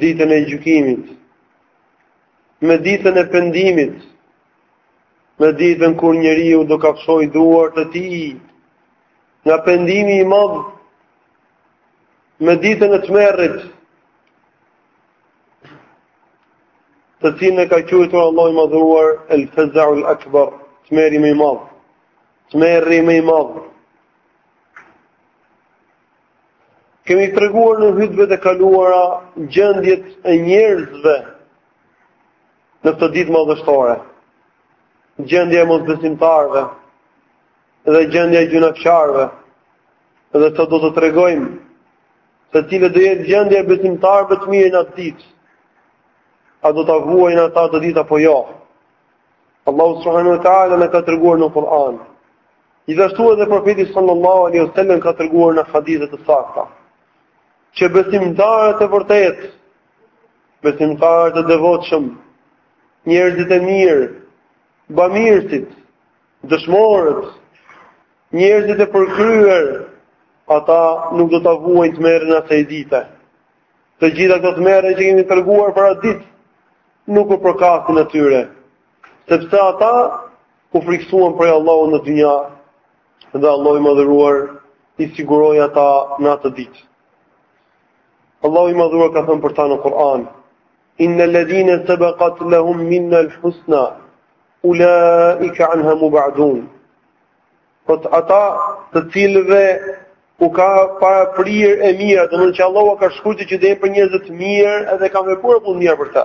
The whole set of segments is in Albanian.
ditën e gjykimit, me ditën e pendimit, me ditën kur njeriu do kafshojë duart e tij, nga pendimi i madh, me ditën e tmerrit, të cilën e ka quajtur Allahu i Madhëruar El Fazau El Akbar, tmerri më i madh. Tmerri më i madh. Kemi treguar në hutbet e kaluara gjendjet e njerëzve në këtë ditë madhështore. Gjendja e mosbesimtarëve dhe gjendja e gjynahqarëve. Dhe sot do të tregojmë se cila do jetë gjendja e besimtarëve të mirë në atë ditë. A do ta vuajnë ata atë ditë apo jo? Allahu subhanahu wa taala na ka treguar në Kur'an Gjithashtu edhe profeti sallallahu alaihi wasallam ka treguar në hadithe të sakta që besimtarët e vërtetë, besimtarët e devotshëm, njerëzit e mirë, bamirësit, dëshmorët, njerëzit e përkryer, ata nuk do ta vuajnë tmerrin e asaj dite. Të gjitha këto tmerre që kemi treguar për atë ditë nuk u përkasin atyre, Sepse ata u frikësuan prej Allahut në dynja dhe Allahu i madhëruar i siguroi ata në atë ditë. Allahu i madhëruar ka thënë për ta në Kur'an: Innal ladhina sabaqat lahum minna al-husna ulaika anha mub'adun. Thotë ata të cilëve u ka paraprirë e mira, domethënë që Allahu ka shkruar që të jenë prej njerëz të mirë edhe kanë vepruar punë të mira për ta.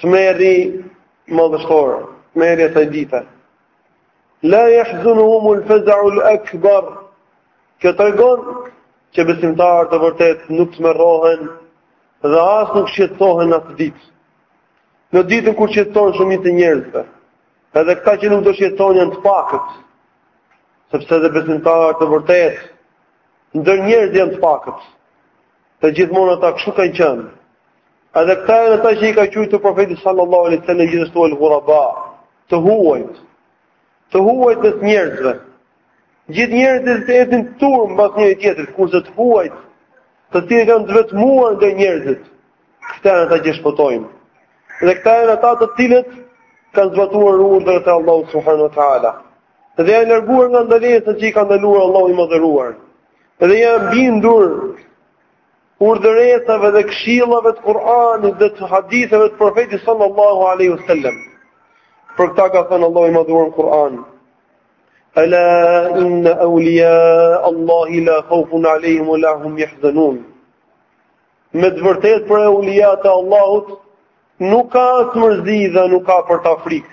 Tmerri madhështor, tmerri i asaj dite. La yahzunuhum al-faz'u al-akbar. Kjo tregon që besimtarët e vërtetë nuk tmerrohen dhe as nuk shqetësohen atë ditë. Në ditën kur shqetësohen shumica e njerëzve, edhe këta që nuk do shqetësohen janë të pakët, sepse dhe besimtarët e vërtetë, ndër njerëz janë të pakët. Se gjithmonë ata kështu kanë qenë. Edhe këta janë ata që i ka quajtur profeti sallallahu alaihi wasallam gjithashtu el ghuraba, të huajt. Të huajt mes njerëzve. Gjithë njerëzit ecin turmë mbas njëri tjetrit, kurse të huajt, të cilët janë të vetmuar nga njerëzit, këta janë ata që shpëtojnë. Dhe këta janë ata të cilët kanë zbatuar urdhrat e Allahut subhanuhu teala. Dhe janë larguar nga ndalesat që i ka ndaluar Allahu i madhëruar. Dhe i janë bindur urdhëresave dhe këshillave të Kur'anit dhe të haditheve të Profetit sallallahu alaihi wasallam. Për këtë ka thënë Allahu i madhuar në Kur'an: "Ala inna awliya Allahi la khawfun alaihim wa la hum yahzanun." Me të vërtetë për eulijat e Allahut nuk ka as mërzi dhe nuk ka për ta frikë.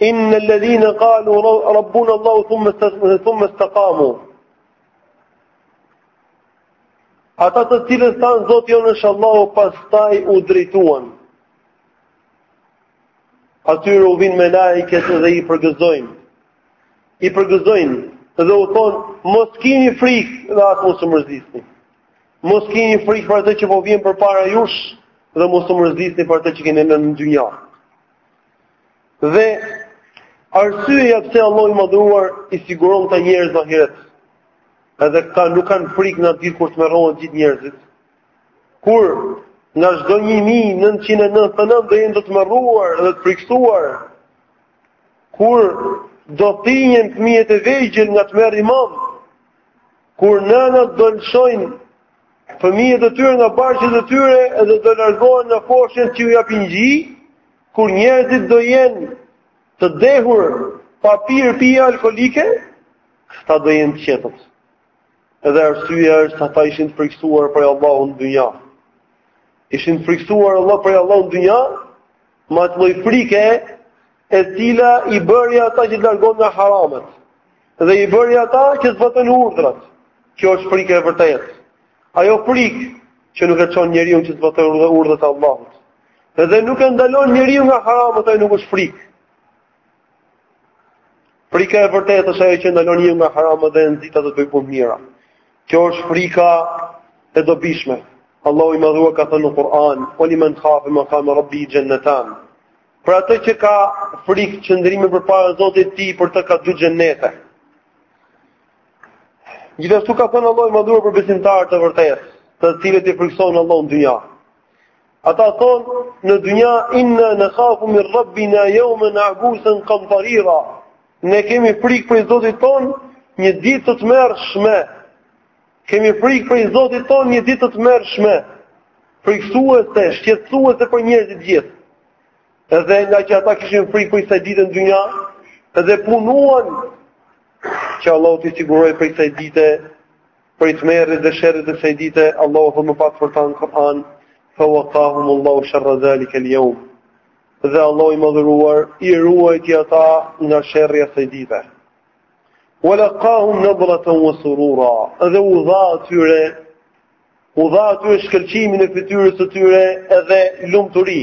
Inna alladhina qalu rabbuna Allah thumma istaqamu. Ata të cilët thanë Zoti jonë është Allahu, pastaj u drejtuan. Atyre u vinë melaiket dhe i përgëzojnë. I përgëzojnë dhe u thonë, mos kini frikë dhe as mos u mërzitni. Mos kini frikë për atë që po vjen përpara jush dhe mos u mërzitni për atë që keni lënë në dynja. Dhe arsyeja pse Allahu i madhuar i siguron këta njerëz në ahiret. Edhe këta nuk kanë frikë në atë ditë kur tmerrohen gjithë njerëzit. Kur nga çdo 1999 do jenë të tmerruar dhe të frikësuar. Kur do të thinjen fëmijët e vegjël nga tmerri i madh, Kur nënat do lëshojnë fëmijët e tyre nga barqet e tyre dhe do largohen nga foshnjet që u japin gji, kur njerëzit do jenë të dehur pa pirë pije alkolike, këta do jenë të qetët. Edhe arsyeja është ata ishin të frikësuar prej Allahut në dynja. Ishin të frikësuar prej Allahut në dynja, Me atë lloj frike e cila i bëri ata që të largohen nga haramet dhe i bëri ata që të zbatojnë urdhrat. Kjo është frika e vërtetë. Ajo frikë që nuk e çon njeriun që të zbatojë urdhrat e Allahut. Dhe nuk e ndalon njeriun nga haramet, ajo nuk është frikë. Frika e vërtetë është ajo që ndalon njeriun nga haramet dhe e nxit atë të bëjë punë të mira. Kjo është frika e dobishme. Allahu i madhuar ka thënë në Kur'an: "Wa liman khafa maqama rabbihi jannatan." Për atë që ka frikë qëndrimin përpara Zotit të tij, për të ka dy xhenete. Gjithashtu ka thënë Allahu i madhuar për besimtarët e vërtetë, të cilët i frikësohen Allahut në dynja. Ata thonë në dynja inna nakhafu min rabbina yawman abusan qamtarira. Ne kemi frikë prej Zotit tonë një ditë të tmerrshme. Kemi frikë prej Zotit tonë një ditë të tmerrshme. Frikësuese, shqetësuese për njerëzit të gjithë. Edhe ngaqë ata kishin frikë prej kësaj dite në dynja, edhe punuan që Allahu t'i sigurojë prej kësaj dite Prej tmerrit dhe sherrit të kësaj dite, Allahu thotë më pas për ta në Kuran, fa wakahum Allahu sharra dhalikel jaum. Dhe Allahu i madhëruar, i ruajti ata nga sherri i asaj dite. Wa lakahum nadratan wa surura, dhe u dha atyre, u dha atyre shkëllqimin e fytyrës së tyre edhe lumturi.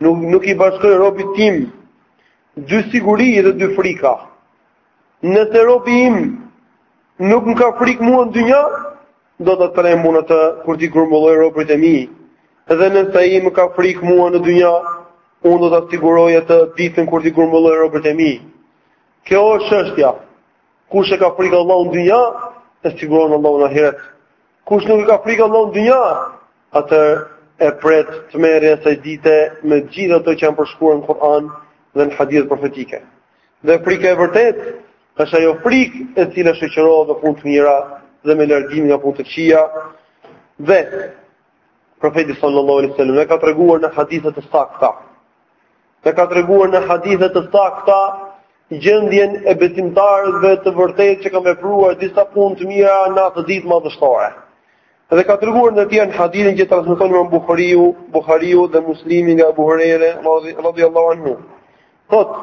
Nuk nuk i bashkoj robit tim dy siguri dhe dy frika. Nëse robi im nuk më ka frikë mua në dynja, do ta tremb unë atë kur t'i grumbulloj robrit e mi. Dhe nëse ai më ka frikë mua në dynja, unë do ta siguroj atë ditën kur t'i grumbulloj robrit e mi. Kjo është çështja. Kush e ka frikë Allahun në dynja, e siguron Allahu në ahiret. Kush nuk e ka frikë Allahun në dynja, atë e pret tmerri i asaj dite me gjithë ato që janë përshkruar në Kur'an dhe në hadithet profetike. Dhe frika e vërtetë është ajo frikë e cila shoqërohet me punë të mira dhe me largimin nga punë të këqija. Dhe profeti sallallahu alaihi wasallam e ka treguar në hadithe të sakta E ka treguar në hadithe të sakta gjendjen e besimtarëve të vërtetë që kanë vepruar disa punë të mira në atë ditë madhështore. Dhe ka treguar ndër të tjera hadithin që transmeton Imam Buhariu, Buhariu dhe Muslimi nga Abu Huraira radhiyallahu anhu. Thotë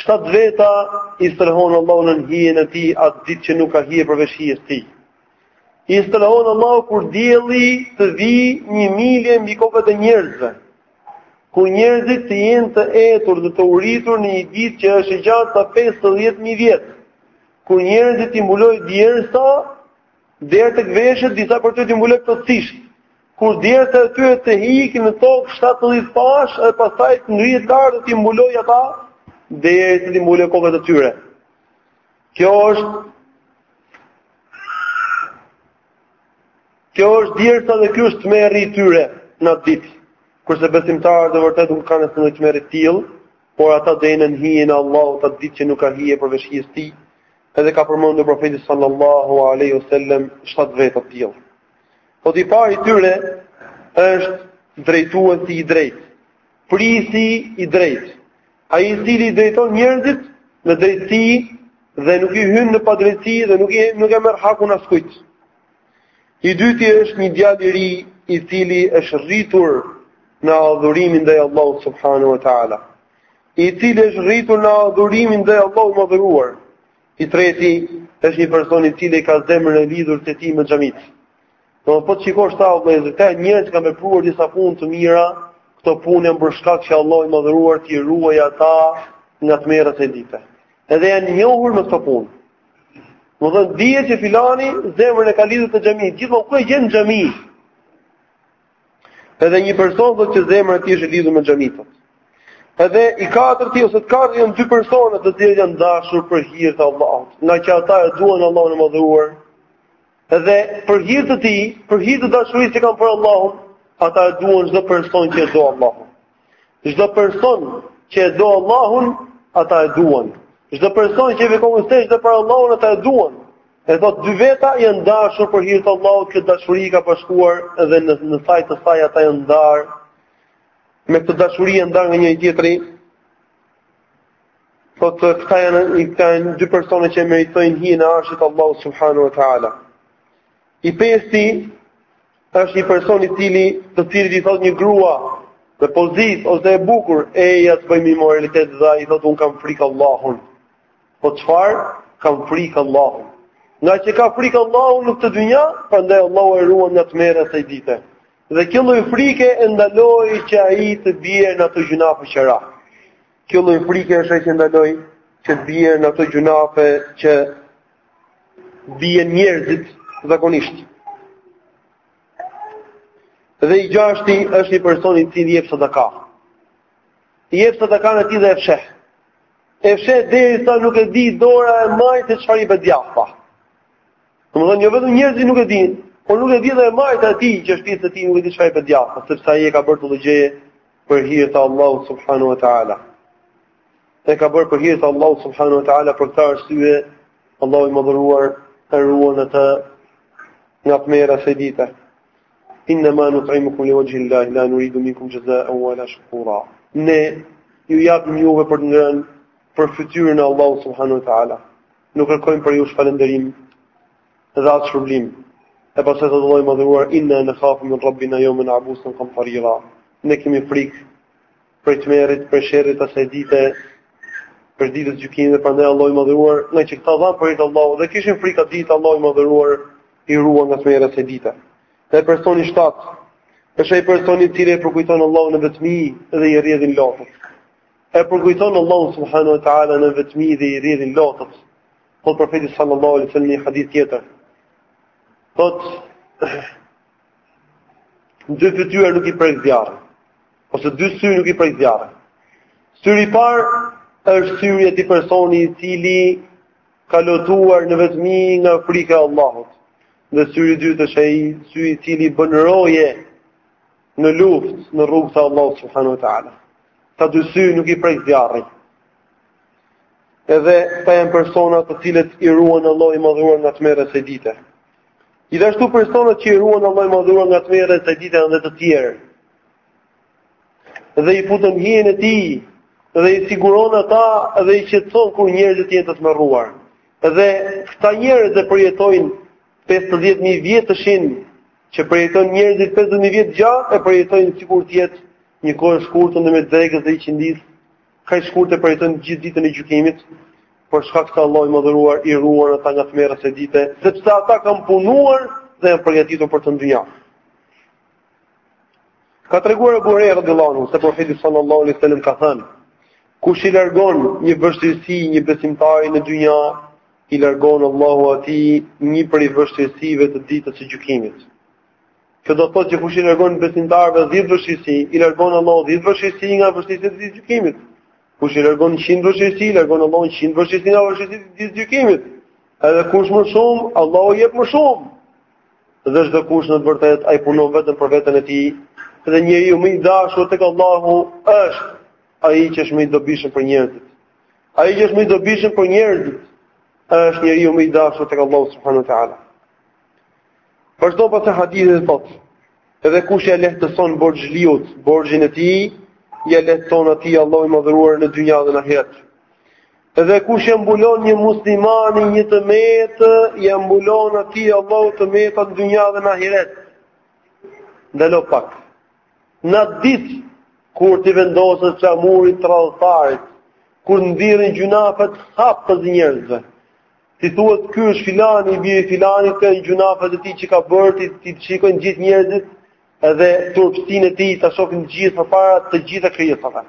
shtatë veta i strehon Allahu nën hijen e tij atë ditë që nuk ka hije përveç hijes tij. I strehon Allahu kur dielli të vijë një milje mbi kokat e njerëzve. kur njerëzit të jenë të etur dhe të uritur në një ditë që është e gjatë sa 50000 vjet. Kur njerëzit t'i mbulojë djersa deri tek veshët, disa prej tyre t'i mbulojë plotësisht. Kur djersa e tyre të ikë në tokë 70 pash e pastaj të ngrihet lart dhe t'i mbulojë ata derisa t'i mbulojë kokat e tyre. Kjo është Kjo është djersa dhe ky është tmerri i tyre në atë ditë, kurse besimtarët e vërtetë nuk kanë asnjë tmerr të tillë, por ata do jenë në hijen e Allahut atë ditë që nuk ka hije përveç hijes tij, edhe ka përmendur profeti sallallahu alejhi wa sallem shtatë veta të tillë. Thotë i pari i tyre është drejtuesi i drejtë, Prijësi i drejtë. Ai i cili i drejton njerëzit me drejtësi dhe nuk i hyn në padrejtësi dhe nuk i nuk e merr hakun askujt. I dyti është një djalë i ri i cili është rritur në adhurimin ndaj Allahut subhanahu wa taala. I cili është rritur në adhurimin ndaj Allahut të madhëruar. I treti është një person i cili ka zemrën e lidhur të tij me xhamitë. Do të thotë të shikosh ta o vëllezër këta njerëz që kanë vepruar disa punë të mira, këto punë janë për shkak që Allah i madhëruar t'i ruajë ata nga tmerrat e ditës. Edhe janë njohur me këto punë. Do të thotë dihet që filani zemrën e ka lidhur te xhamia, gjithmonë ku e gjen xhamia. Edhe një person pra që zemra e tij është lidhur me xhaminë. Edhe i katërti ose të katërt janë dy persona të cilët janë dashur për hir të Allahut. Nga që ata e duan Allahun e madhëruar, Dhe për hir të tij, për hir të dashurisë që kanë për Allahun, ata e duan çdo person që e do Allahun. Çdo person që e do Allahun, ata e duan. Çdo person që vepron diçka për Allahun ata e duan. E thotë dy veta janë dashur për hir të Allahut, kjo dashuri i ka bashkuar dhe në në saje të saj ata janë ndarë me këtë dashuri janë ndarë nga njëri tjetri. Thotë këta janë këta janë dy persona që meritojnë hijen e arshit të Allahut subhanahu wa taala. I pesti është një person i cili të cilit i thotë një grua me pozitë ose e bukur, eja të bëjmë imoralitet dhe ai thotë unë kam frikë Allahun. Po çfarë? Kam frikë Allahun. Ngaqë ka frikë Allahun në këtë dynja, prandaj Allahu e ruan nga tmerret e asaj dite. Dhe kjo lloj frike e ndaloi që ai të bjerë në ato gjynahe që ra. Kjo lloj frike është ajo që e ndaloi që të bjerë në ato gjynahe që bien njerëzit zakonisht. Dhe i gjashti është një person i cili jep sadaka. E jep sadakanë e tij dhe e fsheh. E fsheh derisa nuk e di dora e majtë se çfarë jep e djathta. Domethënë jo vetëm njerëzit nuk e dinë, por nuk e di edhe e majta e tij që është pjesë e tij nuk e di çfarë jep e djathta, sepse ai e ka bërë këtë gjë për hir të Allahut subhanahu wa taala. E ka bërë për hir të Allahut subhanahu wa taala për këtë arsye Allahu i madhëruar e ruan atë nga tmerret e asaj dite. Innama nut'imukum li wajhi Allah la nuridu minkum jazaa'an wa la shukura. Ne ju japim juve për të ngrënë për fytyrën e Allahut subhanahu wa taala. Nuk kërkojmë prej jush falënderim dhe as shpërblim. E pastaj thotë Allahu i Madhëruar inna nakhafu min rabbina yawman abusan qamtarira. Ne kemi frikë prej tmerrit, prej sherrit të asaj dite, prej ditës së gjykimit, prandaj Allahu i Madhëruar, ngaqë këta dhanë për hir të Allahut dhe kishin frikë atë ditë Allahu i Madhëruar i ruan nga tmerret e asaj dite. Dhe personi i 7 është ai person i cili e përkujton Allahun në vetmi dhe i rrjedhin lotët. E përkujton Allahu subhanahu wa taala në vetmi dhe i rrjedhin lotët. Thotë profeti sallallahu alaihi wasallam në një hadith tjetër. Thotë dy fytyra nuk i prek zjarri. Ose dy sy nuk i prek zjarri. Syri i parë është syri i atij personi i cili ka lotuar në vetmi nga frika e Allahut. Dhe syri i dytë është ai sy i cili bën roje në luftë në rrugë të Allahut subhanahu wa taala. Këta dy sy nuk i prek zjarri. Edhe këta janë persona të cilët i ruan Allah i madhuar nga tmerri i asaj dite. Gjithashtu personat që i ruan Allah i madhuar nga tmerri i asaj dite janë edhe të tjerë. Dhe i fut nën hijen e tij dhe i siguron ata dhe i qetëson kur njerëzit janë të tmerruar. Dhe këta njerëz e përjetojnë pesëdhjetë mijë vjetëshin që përjetojnë njerëzit pesëdhjetë mijë vjet gjatë e përjetojnë sikur të jetë një kohë e shkurtër në mes drekës dhe ikindisë, kaq shkurt e përjetojnë gjithë ditën e gjykimit për shkak se Allahu i madhëruar i ruan ata nga tmerret e asaj dite, sepse ata kanë punuar dhe janë përgatitur për të në dynja. Ka treguar Ebu Hurejra radijallahu anhu, se profeti sallallahu alai sallam ka thënë, kush i largon një vështirësi një besimtari në dynja, i largon Allahu atij një prej vështirësive të ditës së gjykimit. Kjo do të thotë që kush i largon besimtarëve dhjetë vështirësi, i largon Allahu dhjetë vështirësi nga vështirësitë e ditës gjykimit. Kush i largon njëqind vështirësi, i largon Allahu njëqind vështirësi nga vështirësitë e ditës gjykimit. Edhe kush më shumë, Allahu jep më shumë. Dhe çdokush në të vërtetë ai punon vetëm për veten e tij, dhe njeriu më i dashur tek Allahu është ai që është më i dobishëm për njerëzit. Ai që është më i dobishëm për njerëzit është njeriu më i dashur tek Allahu subhanahu wa taala. Vazhdon pastaj hadithi e thotë, edhe kush ia lehtëson borxhliut, borxhin e tij, ia lehtëson atij Allahu i madhëruar në dynja dhe në ahiret. Dhe kush ia mbulon një muslimani një të metë, ia mbulon atij Allahu të metat në dynja dhe në ahiret. Ndalo pak. Në atë ditë, kur t'i vendoset flamuri tradhtarit, kur t'i nxirren gjynahet haptazi njerëzve, t'i thuhet ky është filani, i biri i filanit, këto janë gjynahet e tij që ka bërë, t'i, t'i shikojnë gjithë njerëzit, edhe turpësinë e tij ta shohin të gjithë përpara të gjitha krijesave.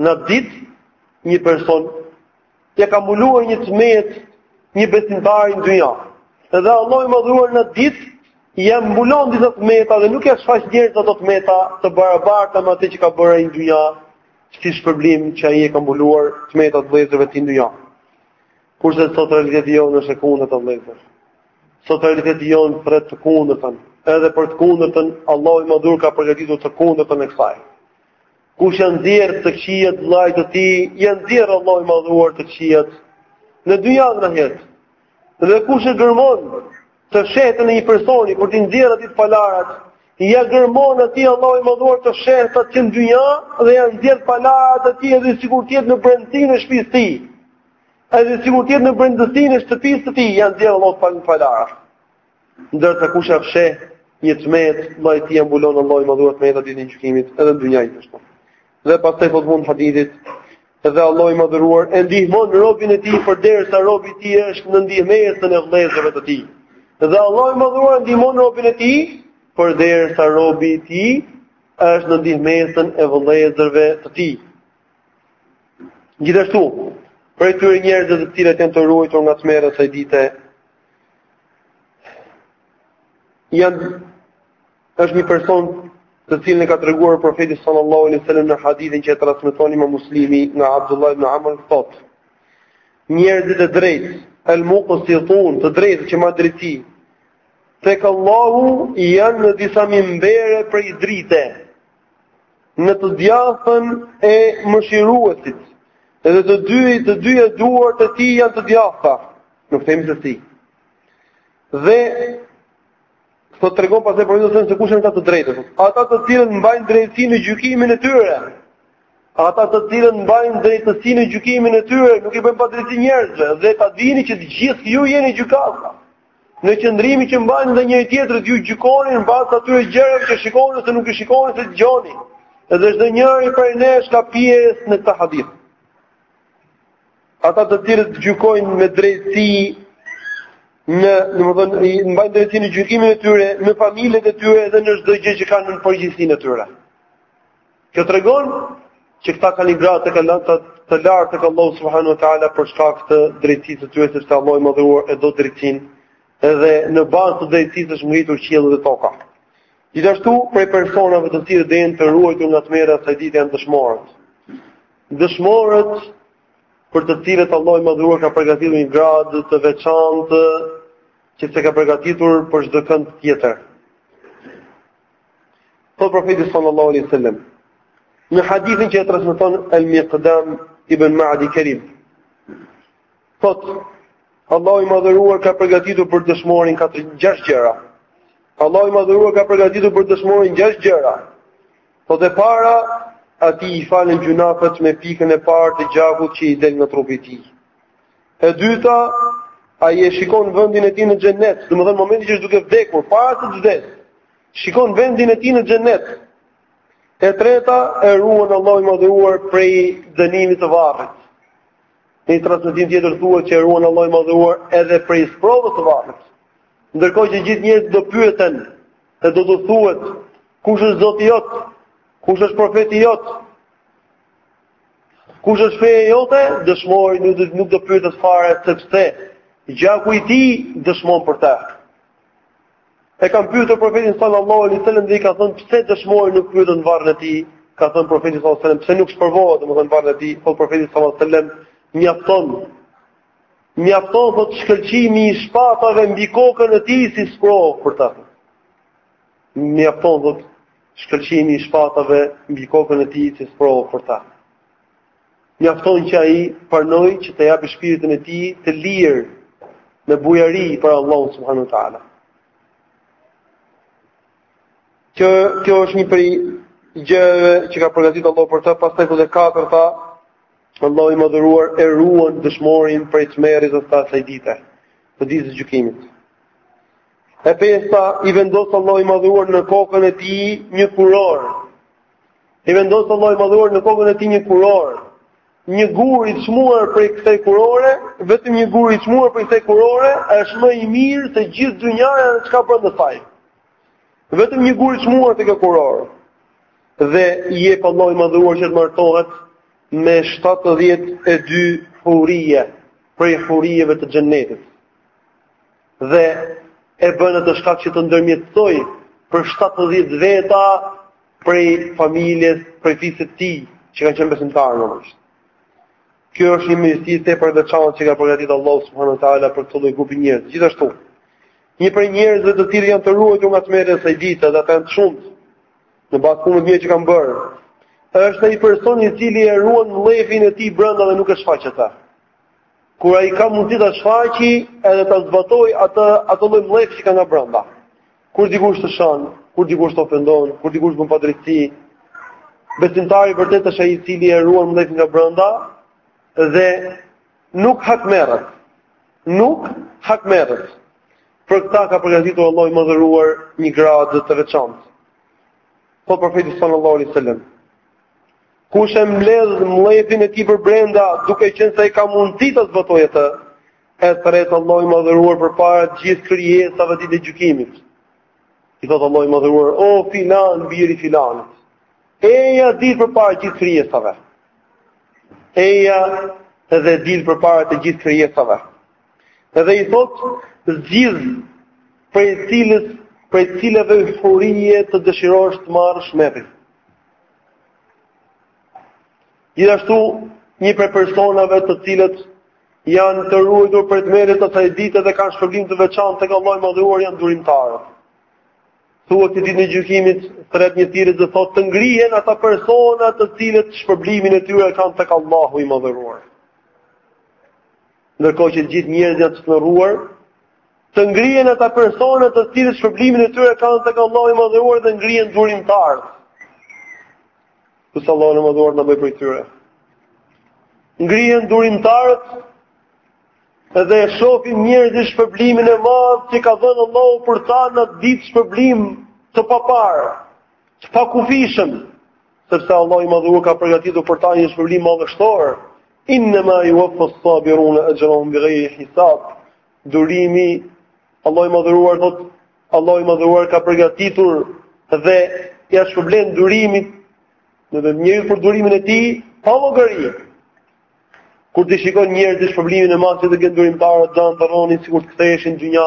në atë ditë një person që ka mbuluar një të metë një besimtari në dynja. Dhe Allahu i madhëruar në atë ditë ia mbulon disa të meta dhe nuk ia shfaq njerëzve ato të meta të barabarta me atë që ka bërë në dynja, si shpërblim që ai i ka mbuluar të metat vëllezërve të tij në dynja. Kurse sot realiteti jonë është e kundërta vëllezër. Sot realiteti jonë thërret të kundërtën, edhe për të kundërtën Allahu i madhëruar ka përgatitur të kundërtën e kësaj. Kush ja nxjerr të këqijat vllait të tij, ja nxjerr Allahu i madhëruar të këqijat, në dynja dhe në ahiret. Dhe kush e gërmon të fshehtën e një personi, për t'i nxjerrë atij të palarat, ja gërmon atij Allahu i madhëruar të fshehtat që në dynja, dhe ja nxjerr palarat e tij edhe sikur të jetë në brendësinë e shpisë tij. Edhe sikur të jetë në brendësinë e shtëpisë të tij, ja nxjerr Allahu të palarat. Ndërsa kush ja fsheh një të metë vllait tij, e mbulon Allahu i madhëruar edhe ditën e gjykimit, edhe në dynja gjithashtu. Dhe pastaj thotë në fund hadithit, edhe Allahu i madhëruar, e ndihmon robin e tij, përderisa robi i tij është në ndihmesë të vëllezërve të tij. Edhe Allahu i madhëruar, e ndihmon robin e tij, përderisa robi i tij është në ndihmesë të vëllezërve të tij. Gjithashtu, prej atyre njerëzve të cilët janë të ruajtur nga tmerret e asaj dite, Janë është një person të cilin e ka treguar profeti sallallahu alaihi wasallam në hadithin që e transmeton Imam Muslimi nga Abdullah ibn Amr thotë njerëzit e drejtë al muqsitun të drejtë që mbajnë drejtësi tek Allahu janë në disa mimbere prej drite në të djathtën e mëshiruesit edhe të dy të dyja duart e tij janë të djathta Nuk themi se si. Dhe po tregon pastaj për ndonjë se kush janë ata të drejtë. Ata të cilët mbajnë drejtësinë në gjykimin e tyre. Ata të cilët mbajnë drejtësinë në gjykimin e tyre, nuk i bëjnë padrejtësi njerëzve dhe ta dini që të gjithë ju jeni gjykata. Në qëndrimin që mbani ndaj njëri-tjetrit ju gjykoni në bazë të atyre gjërave që shikoni ose nuk i shikoni ose dëgjoni. Edhe çdo njëri prej nesh ka pjesë në këtë hadith. Ata të cilët gjykojnë me drejtësi në, domethënë, në mbajnë drejtësi në gjykimin e tyre në familjet e tyre dhe në çdo gjë që kanë në përgjegjësinë e tyre. Kjo tregon që këta kanë gradë, kanë të, të lartë tek Allahu subhanahu wa taala për shkak të drejtësisë së tyre sepse Allahu i madhëruar e do drejtësinë edhe në bazë të drejtësisë është ngritur qielli dhe toka. Gjithashtu prej personave të cilët janë të ruajtur nga tmerret e asaj dite janë dëshmorët. Dëshmorët për të cilët Allahu i Madhëruar ka përgatitur një gradë të veçantë që s'e ka përgatitur për çdo kënd tjetër. Thotë profeti sallallahu alaihi wasallam në hadithin që e transmeton Al-Miqdam ibn Ma'di Karib thotë Allahu i Madhëruar ka përgatitur për dëshmorin katër gjashtë gjëra. Allahu i Madhëruar ka përgatitur për dëshmorin gjashtë gjëra. E para, atij i falen gjunafet me pikën e parë të gjakut që i del nga trupi i tij. E dyta, ai e shikon vendin e tij në xhennet, domethënë momentin që është duke vdekur, para se të vdesë, shikon vendin e tij në xhennet. E treta, e ruan Allahu i madhëruar prej dënimit të varrit. Në një transmetim tjetër thuhet që e ruan Allahu i madhëruar edhe prej sprovës të varrit. Ndërkohë që gjithë njerëzit do pyeten, se do t'u thuhet kush është Zoti jot, kush është profeti jot, kush është feja jote, dëshmori nuk do nuk do pyetet fare sepse gjaku i tij dëshmon për ta. E kanë pyetur profetin sallallahu alaihi wasallam dhe i kanë thënë pse dëshmori nuk pyetet në varrin e tij, ka thënë profeti sallallahu alaihi wasallam pse nuk sprovohet domethënë në varrin e tij, po profeti sallallahu alaihi wasallam mjafton Mjafton thot shkëlqimi i shpatave mbi kokën e tij si sprovë për ta. Mjafton thot shkëlqimi i shpatave mbi kokën e tij si sprovë për ta. Mjafton që ai pranoi që ta japë shpirtin e tij të lirë me bujari për Allahun subhanahu wa taala. Kjo kjo është një prej gjërave që ka përgatitur Allahu për ta, pastaj kjo e katërta Allahu i madhëruar e ruan dëshmorin prej tmerreve të asaj dite, të ditës të gjykimit. E pesta i vendos Allahu i madhëruar në kokën e tij një kurorë. I vendos Allahu i madhëruar në kokën e tij një kurorë. Një gur i çmuar prej kësaj kurore, vetëm një gur i çmuar prej kësaj kurore, është më i mirë se gjithë dynjaja e çka ka në saj. Vetëm një gur i çmuar te kjo kurorë. Dhe i jep Allahu i madhëruar që të martohet, me 72 hurije prej hurijeve të xhennetit. Dhe e bën atë shkak që të ndërmjetësojë për 70 veta prej familjes, prej fisit të tij që kanë qenë besimtarë normalisht. Kjo është një mirësi tepër e veçantë që ka përgatitur Allahu subhanahu wa taala për këtë lloj grupi njerëz. Gjithashtu, një prej njerëzve të cilët janë të ruajtur nga tmerret e asaj dite dhe ata janë të shumtë. Në bazë punëve të mira që kanë bërë, është ai person i cili e ruan mllefin e tij brenda dhe nuk e shfaq atë. Kur ai ka mundësi ta shfaqi, edhe ta zbatojë atë atë lloj mllefi që ka nga brenda. Kur dikush të shan, kur dikush të ofendon, kur dikush bën padrejtësi, besimtari i vërtetë është ai i cili e ruan mllefin nga brenda dhe nuk hakmerret. Nuk hakmerret. Për këta ka përgatitur Allahu i madhëruar një gradë të veçantë. Thotë profeti sallallahu alejhi ue sel-lem. Kush e mbledh mllefin e tij për brenda duke qenë se ai ka mundësi ta zbatojë atë, e thërret Allahu i madhëruar përpara të gjithë krijesave ditën e gjykimit. I thotë Allahu i madhëruar, o filan, biri i filanit, eja dil përpara të gjithë krijesave. Eja dhe dil përpara të gjithë krijesave. Edhe i thotë, zgjidh prej cilës, prej cilave hurie të dëshirosh të xhenetit. Gjithashtu, një prej personave të cilët janë të ruajtur prej tmerrit të asaj dite dhe kanë shpërblim të veçantë tek Allahu i madhëruar janë durimtarët. Thuhet ditën e gjykimit, thërret një thirrës dhe thotë të ngrihen ata persona të cilët shpërblimin e tyre e kanë tek Allahu i madhëruar. Ndërkohë që të gjithë njerëzit janë të shndërruar, të ngrihen ata persona të cilët shpërblimin e tyre e kanë tek Allahu i Madhëruar dhe ngrihen durimtarët. Lus Allahun e Madhëruar të na bëjë prej tyre. Ngrihen durimtarët dhe e shohin njerëzit shpërblimin e madh që ka dhënë Allahu për ta në atë ditë shpërblim të paparë, të pakufishëm, sepse Allahu i Madhëruar ka përgatitur për ta një shpërblim madhështor. Innama yuwaffa as-sabiruna ajrahum bighayri hisab. Durimi Allahu i madhëruar thotë Allahu i madhëruar ka përgatitur dhe ia shpërblen durimin njeriut për durimin e tij pa llogari. Kur ta shikojnë njerëzit shpërblimin e madh që do të kenë durimtarët, do të ëndërronin sikur të ktheheshin në dynja,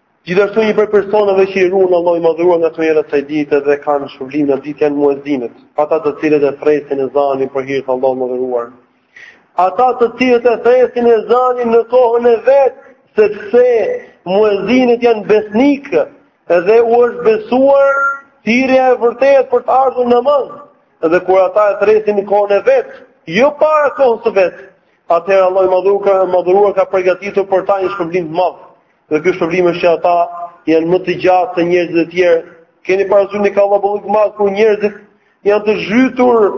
Gjithashtu një prej personave që i ruan Allahu i madhëruar nga tmerret e asaj dite dhe kanë shpërblim në atë ditë janë muezinët, ata të cilët e thresin ezanin për hir të Allahut të madhëruar. Ata të cilët e thresin ezanin në kohën e vet, sepse muezinët janë besnikë dhe u është besuar thirrja e vërtetë për të ardhur në namaz. Dhe kur ata e thresin në kohën e vet, jo para kohës së vet, atëherë Allahu i madhëruar madhëruar ka përgatitur për ta një shpërblim të madh. Dhe ky shpërblim është që ata janë më të gjatë se njerëzit e tjerë. Keni parasysh në kallabullik të madh ku njerëzit janë të zhytur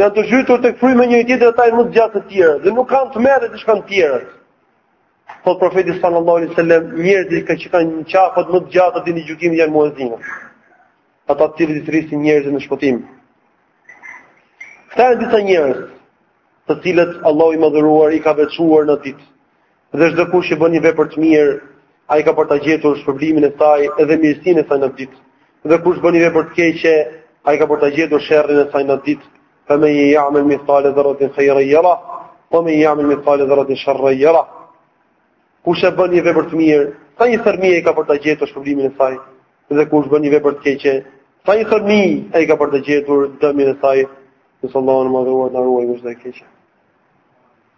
janë të zhytur tek fryma e njëri-tjetrit ata janë më të gjatë se të tjerët dhe nuk kanë tmerret siç kanë të tjerët. Thotë profeti sallallahu alaihi wasallam njerëzit që kanë qafat më të gjata ditën e gjykimit janë muezinët. Ata të cilët i thrisin njerëzit në shpëtim. Këta janë disa njerëz të cilët Allahu i madhëruar i ka veçuar në atë ditë Dhe çdo kush që bën një vepër të mirë, ai ka për ta gjetur shpërblimin e saj dhe mirësinë e saj në ditë. Dhe kush bën një vepër të keqe, ai ka për ta gjetur sherrin e saj në ditë. Fe men ja'mel mithkale dherretin hajren jereh, ve men ja'mel mithkale dherretin sherren jereh. Kush e bën një vepër të mirë, sa një thërrmi ai ka për ta gjetur shpërblimin e saj, dhe kush bën një vepër të keqe, sa një thërrmi ai ka për ta gjetur dëmin e saj, lus Allahun e madhëruar të na ruajë nga çdo e keqe.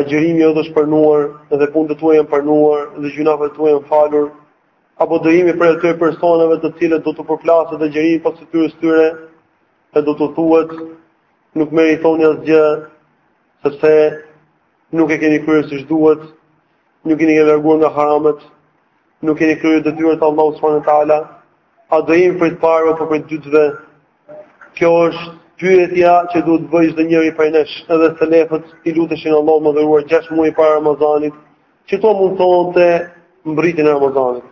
agjërimi jot është pranuar dhe punët tuaja janë pranuar dhe gjynafet tuaja janë falur, apo do jemi prej atyre personave të cilët do t'u përplaset agjërimi pas fytyrës së tyre, e do t'u thuhet, nuk meritoni asgjë, sepse nuk e keni kryer siç duhet, nuk jeni larguar nga haramet, nuk keni kryer detyrat e Allahut subhanehu ve teala. A do jemi prej të parëve, apo prej të dytëve, Kjo është pyetja që duhet të bëjë çdo njeri prej nesh, edhe selefët i luteshin Allahut të madhëruar 6 muaj para Ramazanit, që t'u mundësonte mbërritjen e Ramazanit.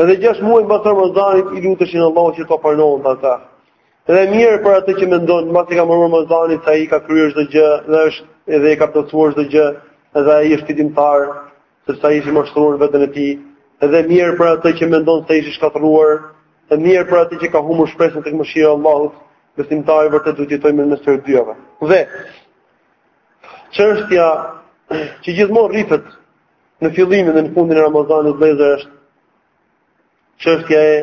Edhe 6 muaj mbas Ramazanit i luteshin Allahut që t'ua pranonte atë. Dhe mjerë për atë që mendon, mbasi ka mbaruar Ramazani se ai ka kryer çdo gjë, dhe është edhe i ka plotësuar çdo gjë, edhe ai është fitimtar, sepse ai është i mashtruar në veten e tij. Edhe mjerë për atë që mendon se ai është i shkatërruar, Edhe mjerë për atë që ka humbur shpresën tek mëshira e Allahut, besimtari i vërtetë duhet të jetojë mes të dyjave. Dhe çështja që gjithmonë rrihet në fillimin dhe në fundin e Ramazanit vëllezër është çështja e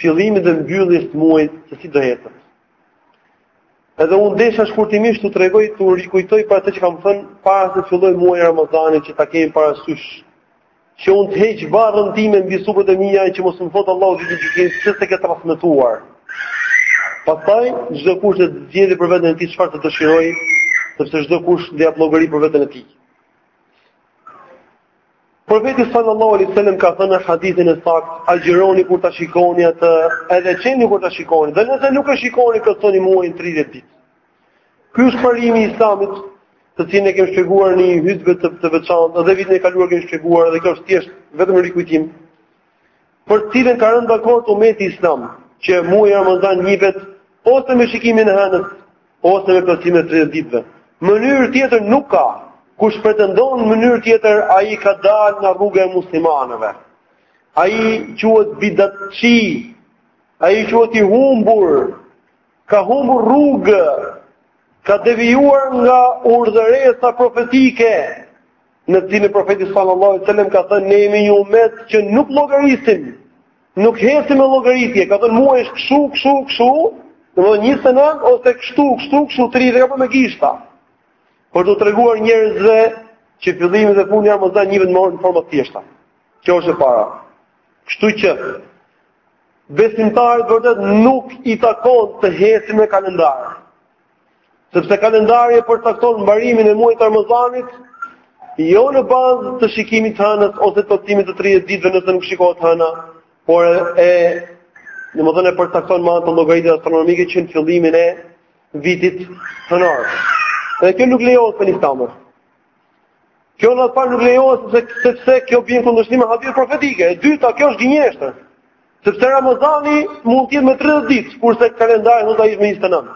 fillimit dhe mbylljes të muajit se si do jetë. Edhe unë desha shkurtimisht t'ju tregoj t'ju rikujtoj për atë që kam thënë para se të fillojë muaji i Ramazanit që ta kemi parasysh Që unë të heq barrën time mbi supet e mia që mos më thotë Allahu ditën e gjykimit pse s'e ke transmetuar. Pastaj çdo kush le të zgjedhë për veten e tij çfarë të dëshirojë, sepse çdo kush do japë llogari për veten e tij. Profeti sallallahu alaihi wasallam ka thënë në hadithin e saktë, agjëroni kur ta shikoni atë, edhe çelni kur ta shikoni. Dhe nëse nuk e shikoni plotësoni muajin 30 ditë. Ky është parimi i Islamit, të cilin e kemi shpjeguar në një hutbë të, të veçantë, edhe vitin e kaluar kemi shpjeguar dhe kjo është thjesht vetëm rikujtim. Për të cilën ka rënë dakord umeti islam, që muaji Ramazan njihet ose me shikimin e hënës, ose me plotësimin e 30 ditëve. Mënyrë tjetër nuk ka. Kush pretendon mënyrë tjetër, ai ka dalë nga rruga e muslimanëve. Ai quhet bidatçi. Ai quhet i humbur, Ka humbur rrugë, ka devijuar nga urdhëresa profetike, në të cilën profeti sallallahu alajhi wasallam ka thënë ne jemi një umet që nuk llogarisim, nuk hecim me llogaritje, ka thënë muaji është kshu, kshu, kshu, domethënë 29 ose kështu, kështu, kështu 30 ka bërë me gishta për t'u treguar njerëzve që fillimi dhe fundi i Ramazanit njihet vetëm në forma të thjeshta. Kjo është e para. Kështu që Besimtarët vërtet nuk i takon të hecin me kalendar. Sepse kalendari e përcakton mbarimin e muajit të Ramazanit jo në bazë të shikimit të hënës ose të plotësimit të 30 ditëve nëse nuk shikohet hëna, por domethënë e përcakton me anë të llogarive astronomike që në fillimin e vitit hënar. Dhe kjo nuk lejohet në Islam. Kjo në radhë të parë nuk lejohet sepse sepse kjo bie në kundërshtim me hadithet profetike. E dyta, kjo është gënjeshtër. Sepse Ramazani mund të jetë me 30 ditë, kurse kalendari do të ishte me 29.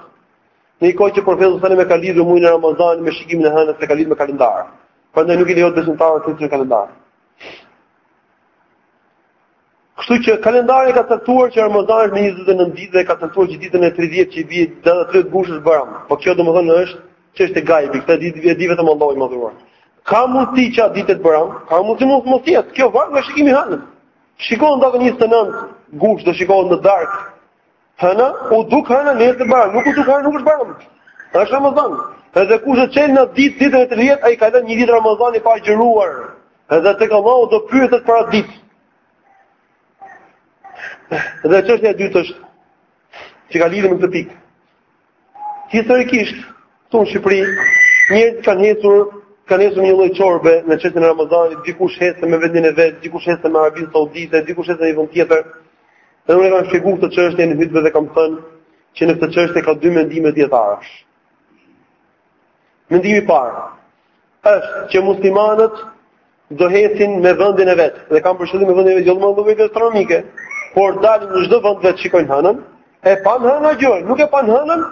Në një kohë që profeti sallallahu alajhi wasallam e ka lidhur muajin e Ramazanit me shikimin e hënës, s'e ka lidhur me kalendar. Prandaj nuk i lejohet besimtarëve të shikojnë kalendar. Kështu që kalendari ka caktuar që Ramazani është me 29 ditë dhe ka caktuar që ditën e 30 që i bie data 30 gusht është Bajram. Po kjo domethënë është çështje gajbi, këtë ditë e di vetëm Allahu i madhëruar. Ka mundësi që atë ditë të jetë Bajram, ka mundësi të mos jetë. Kjo varet nga shikimi i hënës. Shikohet datën 29 gusht do shikohet në darkë Hëna u duk hëna nesër Bajram, nuk u duk hëna nuk është Bajram. Është Ramazan. Edhe kush e çel në atë ditë ditën e 30, ai ka lënë një ditë Ramazani pa agjëruar. Edhe tek Allahu do pyetet për atë ditë. Dhe çështja e dytë është që ka lidhje me këtë pikë. Historikisht, këtu në Shqipëri, njerëzit kanë hecur, kanë hecur një lloj çorbe në çështjen e Ramazanit, dikush hecë me vendin e vet, dikush hecë me Arabinë Saudite, dikush hecë me një vend tjetër. Dhe unë kam shpjeguar këtë çështje në hytbe dhe kam thënë që në këtë çështje ka dy mendime dietarësh. Mendimi i parë është që muslimanët do ecin me vendin e vet dhe kam për qëllim me vendin e vet jo me llogari astronomike, por dalin në çdo vend vetë shikojnë hënën, e pan hënën agjërojnë, nuk e pan hënën,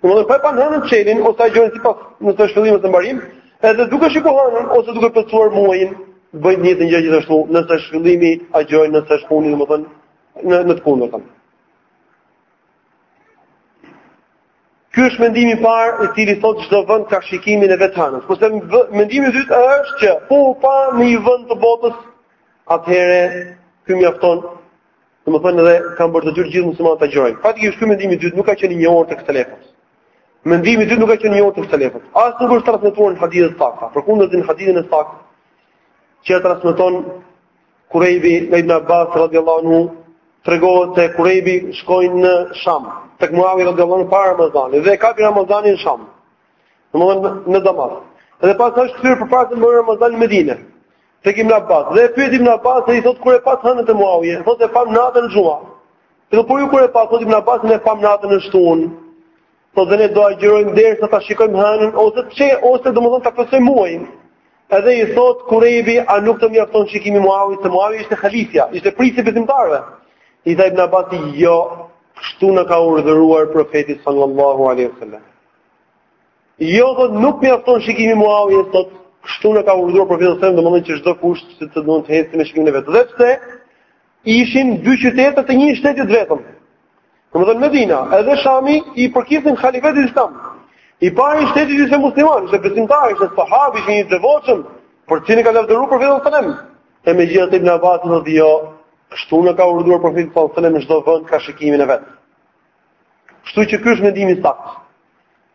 por edhe po e pan hënën çelin ose agjërojnë sipas nëse është fillim e mbarim, edhe duke shikuar hënën ose duke plotësuar muajin, bëjnë të njëjtën gjë gjithashtu, nëse është fillimi agjërojnë, nëse është fundi domethënë në në të kundërtën. Ky është mendimi i parë i cili thotë çdo vend ka shikimin e vet të hënës. Kurse mendimi i dytë është që po u pa në një vend të botës, atëherë ky mjafton. Domethënë edhe kanë për detyrë gjithë muslimanët të agjërojnë. Faktikisht ky mendimi i dytë nuk ka qenë i njohur tek selefët. Mendimi i dytë nuk ka qenë i njohur tek selefët. As nuk është transmetuar në hadithe të sakta. Përkundrazi në hadithin e saktë që e transmeton Kurejbi dhe Ibn Abbas radiallahu anhu tregohet se Kurejbi shkoi në Sham, tek Muavi radiallahu anhu para Ramazanit dhe e kapi Ramazanin në Sham. Domethënë në Damas. Dhe pastaj është kthyer përpara se të mbarojë Ramazani në Medinë. Tek Ibn Abbas dhe e pyet Ibn Abbasi i thotë kur e patë hënën te Muavi, thotë e pamë natën e xhuma. Edhe po ju kur e patë thotë Ibn Abbas ne e pamë natën e shtunë. Po dhe ne do agjërojmë derisa ta shikojmë hënën, ose të qe, ose domethënë të plotësojmë muajin. Edhe i thot, kurejbi, a nuk të mjafton shikimi i Muaviut, se Muaviu ishte khalifja, ishte prijësi i besimtarëve. I tha Ibn Abbasi, jo, kështu na ka urdhëruar profeti sallallahu alaihi wasallam. Jo, dhe nuk mjafton shikimi i Muaviut, thot, kështu na ka urdhëruar profeti sallallahu alaihi wasallam, domethënë që çdokush duhet të hecë me shikimin e vet. Edhe pse ishin dy qytete të një shteti të vetëm. Domethënë Medina, edhe Shami i përkisnin halifatit islam. I pari i shtetit ishte musliman, ishte besimtar, ishte sahabi, ishte i devotshëm, të cilin e ka lavdëruar profeti sallam. E megjithatë ibn Abbasi thotë jo, kështu na ka urdhëruar profeti sallam çdo vend ka shikimin e vet. Kështu që ky është mendimi i saktë.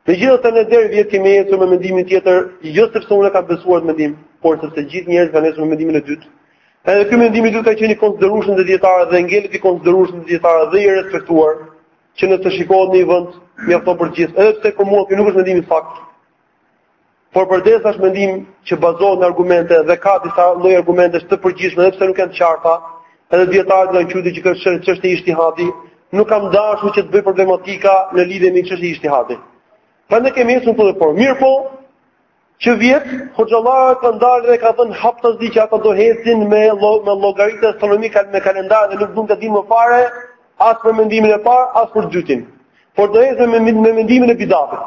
Megjithatë ne deri vjet kemi ecur me mendimin tjetër, jo sepse unë e kam besuar atë mendim, por sepse gjithë njerëzit kanë ecur me mendimin e dytë. Edhe ky mendim i dytë ka qenë i konsiderueshëm te dijetarët dhe ngelet i konsiderueshëm te dijetarët dhe i respektuar, që në të shikohet në një vend mjafton për të gjithë, edhe pse për mua ky nuk është mendimi i saktë. Por përderisa është mendim që bazohet në argumente dhe ka disa lloj argumentesh të përgjithshme edhe pse nuk janë të qarta, edhe dijetarët e kanë quajtur që kjo është çështje ixhtihadi, nuk kam dashur që të bëj problematika në lidhje me çështje ixhtihadi. Prandaj kemi ecur kështu, por mirëpo që vjet hoxhallarët kanë dalë dhe kanë thënë haptazi që ata do hecin me lo, me llogaritë astronomike me kalendar dhe nuk duan të dinë më fare as për mendimin e parë as për të dytin. Por do ecin me me mendimin e bidatit.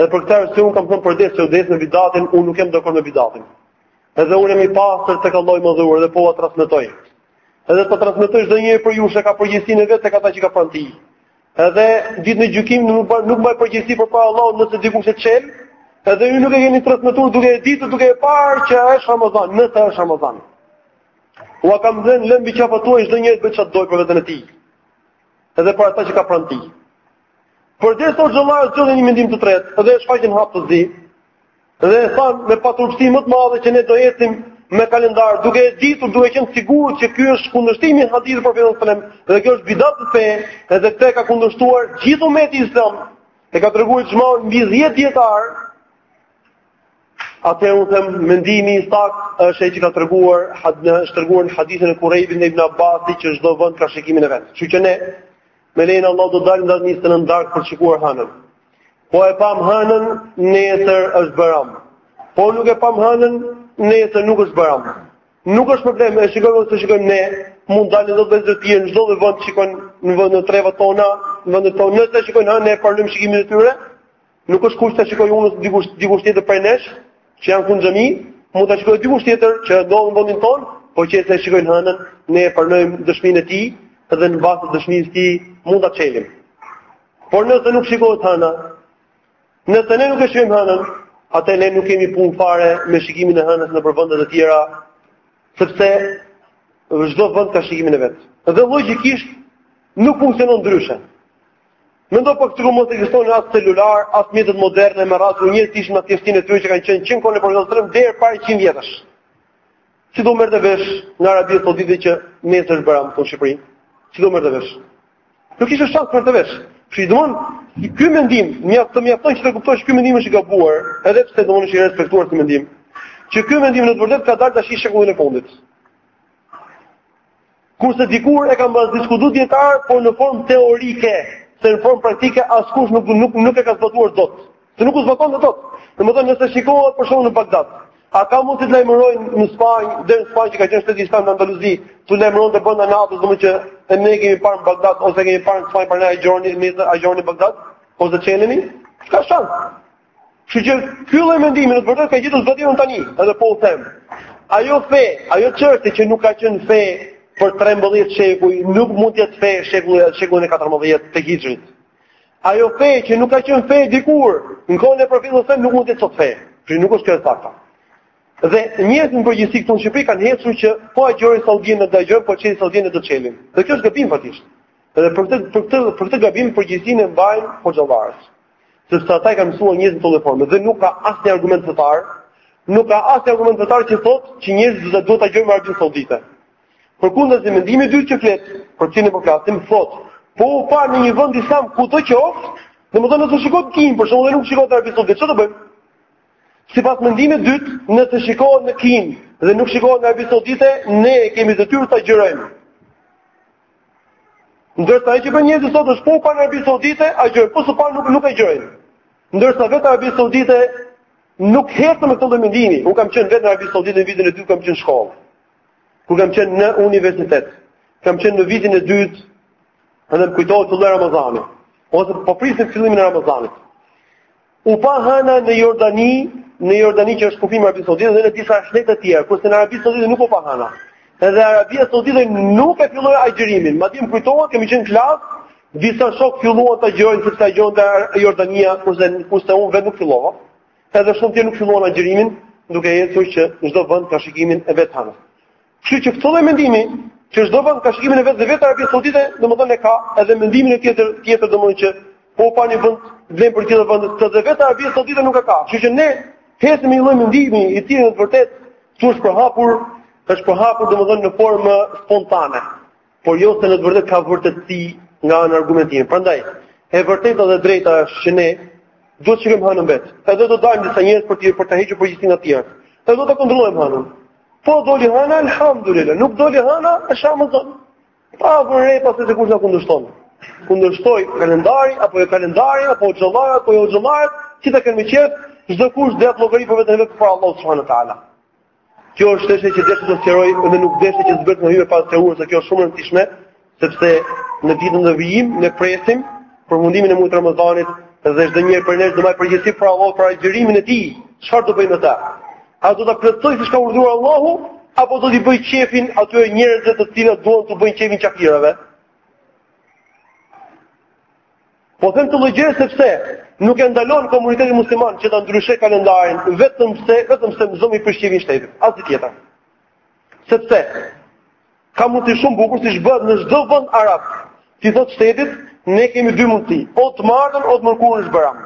Dhe për këtë arsye un kam thënë përderisa do ecet me bidatin, un nuk jam dakord me bidatin. Edhe un jam i pastër tek Allahu i madhëruar dhe po ua transmetoj. Edhe ta transmetojë çdo njeri prej jush, se ka përgjegjësinë e vet tek ata që ka pranë tij. Edhe ditën e gjykimit nuk nuk mbaj përgjegjësi përpara Allahut nëse dikush e çel, edhe ju nuk e keni transmetuar duke e ditur, duke e parë që është Ramazan, nëse është Ramazan. Ua kam dhënë lënë mbi qafat tuaja çdo njeri të bëjë çfarë të dojë për veten e tij. Edhe për ata që ka pranë tij. Përderisa hoxhallarët zgjodhën një mendim të tretë dhe e shfaqën haptazi. Dhe e thanë me paturpësi më të madhe që ne do ecim me kalendar, duke e ditur, duke qenë të sigurt që ky është kundërshtimi i hadithit të Profetit Sallam, dhe kjo është bidat në fe, edhe këtë e ka kundërshtuar gjithë ummeti islam. E ka treguar ixhmain mbi 10 dijetarë. Atëherë un them mendimi i saktë është ai që ka treguar hadith, është treguar në hadithin e Kurejbit dhe ibn Abbasit që çdo vend ka shikimin e vet. Kështu që ne Me lejen e Allahut do dalim datën 29 në darkë për të shikuar hanën. Po e pamë hanën, nesër është Bajram. Po nuk e pamë hanën, nesër nuk është Bajram. Nuk është problem, e shikojmë s'e shikojmë ne, mund dalin do vëllezër të tjerë në çdo vend shikojnë në vend në trevat tona, në vendet tona, nëse shikojnë hanën e pranojmë shikimin e tyre, Nuk është kusht ta shikoj unë ose dikush tjetër prej nesh që janë këtu në xhami, mund ta shikojë dikush tjetër që ndodhet në vendin tonë, po qe se e shikojnë hënën, ne e pranojmë dëshminë e tij dhe në bazë të dëshmisë tij mund ta çelim. Por nëse nuk shikohet hëna, nëse ne nuk e shikojmë hënën, atëherë ne nuk kemi punë fare me shikimin e hënës nëpër vende të tjera, sepse çdo vend ka shikimin e vet. Dhe logjikisht nuk funksionon ndryshe. Mendo pak sikur mos ekzistonin as celular, as mjetet moderne me radhë, kur njerëzit ishin në thjeshtësinë e tyre që kanë qenë që në kohën e profetit sallallahu deri para 100 vjetësh. Si do merrte vesh në Arabi Saudite që nesër është Bajram në Shqipëri? Si do merrte vesh? Nuk kishte shans merrte vesh. Kështu domon, ky mendim mjaft të mjafton që të kuptosh që ky mendim është i gabuar, edhe pse domon është i respektuar si mendim. Që ky mendim në të vërtetë ka dalë tashi shekullin e fundit. Kurse dikur e kanë diskutuar dijetarët, por në formë teorike, se në formë praktike askush nuk nuk nuk e ka zbatuar dot. Se nuk u zbatonte dot. Domethënë nëse shikohet për shembull në Bagdad, a ka mundësi të lajmërojnë në Spanjë, deri në Spanjë që ka qenë shteti islam në Andaluzi, t'u lajmëronte brenda natës domon që ne e kemi parë në Bagdad ose kemi parë në Spanjë prandaj agjëroni në Bagdad ose çeleni? S'ka shans. Kështu që ky lloj mendimi në të vërtetë ka gjetur zbatimin tani, edhe po u them. Ajo fe, ajo çështje që nuk ka qenë fe për 13 shekuj, nuk mund të jetë fe shekulli shekullin e 14 të hixhrit. Ajo fe që nuk ka qenë fe dikur, në kohën e profetit sallallahu nuk mund të jetë sot fe. Kjo nuk është kjo e saktë. Dhe njerëzit në përgjithësi këtu në Shqipëri kanë hecur që po agjëroi Saudia ne do agjërojmë, po e çeli Saudia ne do e çelim. Dhe kjo është gabim faktikisht. Dhe për këtë për këtë për këtë gabim përgjegjësinë e mbajnë hoxhallarët. Sepse ata i kanë mësuar njerëzit në këtë formë dhe nuk ka asnjë argument fetar, nuk ka asnjë argument fetar që thotë që njerëzit do të duhet të agjërojnë me Arabinë Saudite. Përkundrazi mendimi i dytë që flet, për të cilin po flasim, thotë, po u pa në një vend islam kudo që qoftë, domethënë nëse shikohet në Kinë, për shembull, dhe nuk shikohet në Arabinë Saudite, çfarë do bëjmë? Sipas mendimit të dytë, nëse shikohet në Kinë dhe nuk shikohet në Arabinë Saudite, ne kemi detyrë të agjërojmë. Ndërsa ajo që bëjnë njerëzit sot është po u pa në Arabi Saudite, agjërojnë, po s'u pa nuk nuk agjërojnë. Ndërsa vetë Arabi Saudite nuk hecën me këtë lloj mendimi. Unë kam qenë vetë në Arabi Saudite në vitin e dytë kam qenë në shkollë. Kur kam qenë në universitet. Kam qenë në vitin e dytë, edhe më kujtohet filloi Ramazani. Ose po prisim fillimin e Ramazanit. U pa hëna në Jordani, në Jordani që është kufi me Arabinë Saudite dhe në disa shtete të tjera, kurse në Arabi Saudite nuk u pa hëna. Edhe Arabia Saudite nuk e filloi agjërimin. Madje më kujtohet kemi qenë në klasë, disa shokë filluan të agjërojnë sepse agjëronte Jordania, kurse kurse unë vetë nuk fillova. Edhe shumë të tjerë nuk filluan agjërimin, duke ecur që çdo vend ka shikimin e vet hënës. Kështu që këtë lloj mendimi që çdo vend ka shikimin e vet edhe vetë Arabia Saudite, domethënë e ka edhe mendimin e tjetër, tjetër domethënë që po pa një vend vlen për gjithë vendet, edhe vetë Arabia Saudite nuk e ka. Kështu që ne hasim një lloj mendimi i cili në të vërtetë është përhapur, është përhapur domethënë në formë spontane. por jo se në të vërtetë ka vërtetësi nga ana argumentimi. Prandaj, e vërteta dhe e drejta është që ne duhet të shikojmë hënën vetë. Edhe do të dalin disa njerëz për të për të hequr përgjegjësinë nga të tjerët. Edhe do ta kontrollojmë hënën. Po doli hëna, alhamdulillah. Nuk doli hëna, është Ramazan. Pa vënë re pas se kush na kundërshton. Kundërshtoi kalendari apo jo kalendari apo hoxhallarët apo jo hoxhallarët, ti të kemi qenë çdokush do japë llogari për veten e vet para Allahut subhanahu wa taala. Kjo është çështja që desha ta sqaroj dhe nuk desha që të bëhet më hyrë pas të urës, kjo është shumë e rëndësishme, sepse në ditët në vijim ne presim përfundimin e muajit të Ramazanit dhe çdo njeri prej nesh do marrë përgjegjësi para Allahut për agjërimin e tij. Çfarë do bëjë me të? A do ta plotësojë siç ka urdhëruar Allahu apo do t'u bëjë qejfin atyre njerëzve të cilët duan t'u bëjnë qejfin qafirëve? Po them këtë lloj gjëje sepse nuk e ndalon komunitetin musliman që ta ndryshojë kalendarin, vetëm se vetëm se mos i prishë qejfin shtetit, asgjë tjetër. Sepse ka mundësi shumë bukur siç bëhet në çdo vend arab. T'i thotë shtetit, ne kemi dy mundësi, o të martën o të mërkurën është Bajram.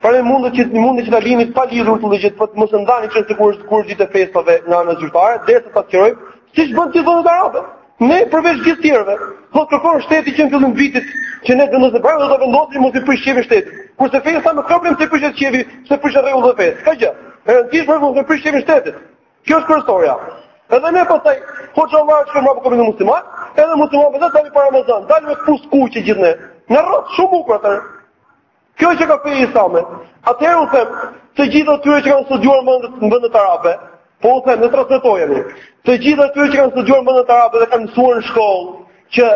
Pra ne mundet që të mundet që ta lini pa lidhur këtë gjë, po të mos e ndani që të kurrë kurrë ditë festave nga ana zyrtare, derisa ta sqarojmë, siç bën te vendet arabe. Ne përveç gjithë tjerëve, po kërkon shteti që në fillim vitit që ne vendos të bëjmë do të vendosim mos i prishet qejfi shtetit. Kurse fesë s'ka problem se prishet qejfi, se prishet rregulli i fesë. S'ka gjë. E rëndësishme është mos t'i prishet qejfi shtetit. Kjo është kryesorja. Edhe ne pastaj hoxhallarë që më bëkojnë musliman, edhe musliman vetë tani para Ramazan, dalim me buzëqeshje gjithë ne. Në rrot shumë bukur atë. Kjo që ka feja islame. Atëherë u them, të gjithë atyre që kanë studiuar në vendet arabe, po u them, dhe transmetojeni. Të gjithë atyre që kanë studiuar në vendet arabe dhe kanë mësuar në shkollë që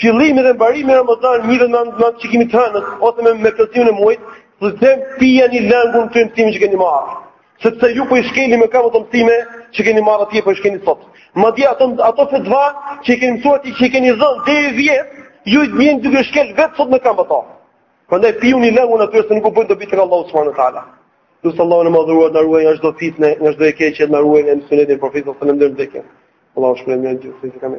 fillimi dhe mbarimi i Ramazanit njihet me anë të shikimit të hënës ose me me plotësimin e muajit, do t'u them pijani lëngun atij mësimit që keni marrë. Sepse ju po i shkelni me kamë ato mësime që keni marrë atje po i shkelni sot. Madje ato ato fetva që keni mësuar dhe që keni dhënë deri vjet, ju jeni duke shkel vetë sot me kamë ato. Prandaj pijuni lëngun atyre se nuk u bëjnë dobi tek Allahu subhanahu wa taala. Ju sallallahu alaihi wa sallam na ruajtë nga çdo fitne, nga çdo e keqe, na ruajtë në sunetin e profetit sallallahu alaihi wa sallam deri në vdekje. Allahu shpëton në gjithë fizikën.